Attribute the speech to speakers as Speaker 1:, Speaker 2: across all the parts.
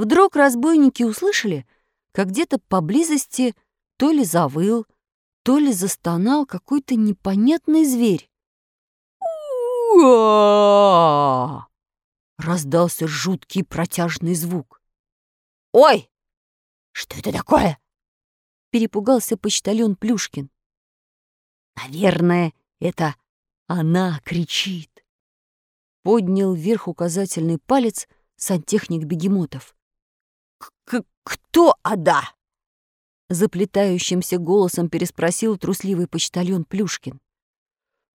Speaker 1: Вдруг разбойники услышали, как где-то поблизости то ли завыл, то ли застонал какой-то непонятный зверь. Раздался жуткий протяжный звук.
Speaker 2: «Ой, что это такое?»
Speaker 1: — перепугался почтальон Плюшкин. «Наверное, это она кричит!» Поднял вверх указательный палец сантехник Бегемотов.
Speaker 2: «Кто Ада?»
Speaker 1: Заплетающимся голосом переспросил трусливый почтальон Плюшкин.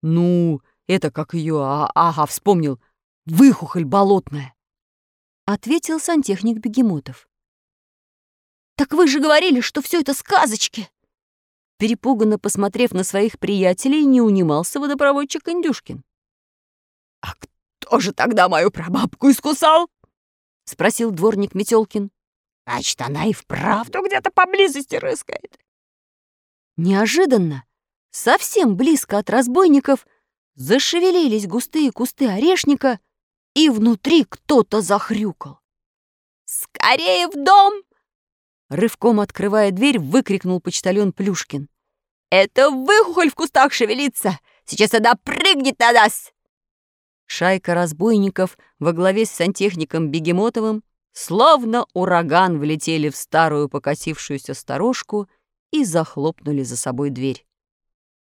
Speaker 1: «Ну, это как ее, а, ага, вспомнил, выхухоль болотная!» Ответил сантехник Бегемотов.
Speaker 2: «Так вы же говорили, что все это сказочки!»
Speaker 1: Перепуганно посмотрев на своих приятелей, не унимался водопроводчик Индюшкин.
Speaker 2: «А кто же тогда мою прабабку искусал?» — спросил дворник Метелкин. «Значит, она и вправду где-то поблизости рыскает».
Speaker 1: Неожиданно, совсем близко от разбойников, зашевелились густые кусты орешника, и внутри кто-то захрюкал.
Speaker 2: «Скорее в дом!»
Speaker 1: Рывком открывая дверь, выкрикнул почтальон Плюшкин.
Speaker 2: «Это выхухоль в кустах шевелится! Сейчас она прыгнет на нас!»
Speaker 1: Шайка разбойников во главе с сантехником Бегемотовым словно ураган влетели в старую покосившуюся сторожку и захлопнули за собой дверь.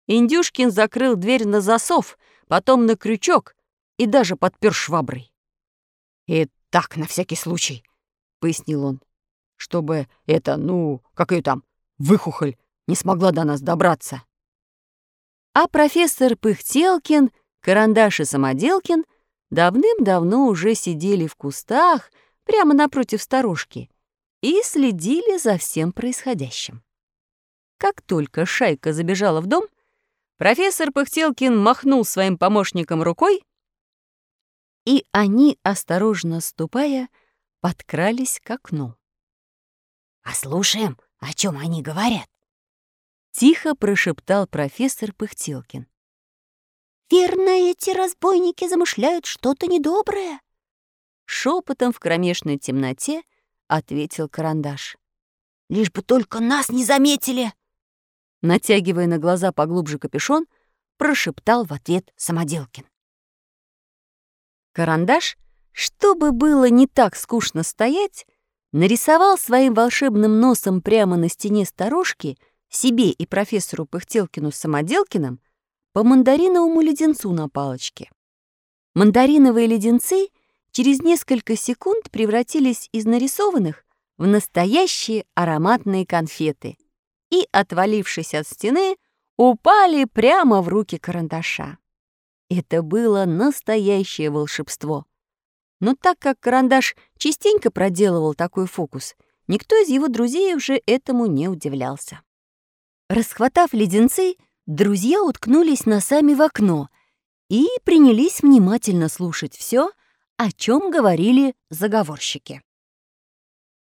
Speaker 1: Индюшкин закрыл дверь на засов, потом на крючок и даже подпер шваброй.
Speaker 2: «И так, на всякий случай», — пояснил он
Speaker 1: чтобы это, ну, как ее там, выхухоль, не смогла до нас добраться. А профессор Пыхтелкин, Карандаш и Самоделкин давным-давно уже сидели в кустах прямо напротив сторожки и следили за всем происходящим. Как только шайка забежала в дом, профессор Пыхтелкин махнул своим помощникам рукой, и они, осторожно ступая, подкрались к окну.
Speaker 2: «Послушаем, о чем они говорят», —
Speaker 1: тихо прошептал профессор Пыхтелкин.
Speaker 2: «Верно, эти разбойники замышляют что-то недоброе», —
Speaker 1: шепотом в кромешной темноте ответил Карандаш.
Speaker 2: «Лишь бы только нас не заметили!»
Speaker 1: Натягивая на глаза поглубже капюшон, прошептал в ответ Самоделкин. Карандаш, чтобы было не так скучно стоять, нарисовал своим волшебным носом прямо на стене сторожки себе и профессору Пыхтелкину Самоделкиным по мандариновому леденцу на палочке. Мандариновые леденцы через несколько секунд превратились из нарисованных в настоящие ароматные конфеты и, отвалившись от стены, упали прямо в руки карандаша. Это было настоящее волшебство. Но так как карандаш частенько проделывал такой фокус, никто из его друзей уже этому не удивлялся. Расхватав леденцы, друзья уткнулись носами в окно и принялись внимательно слушать все, о чем говорили заговорщики.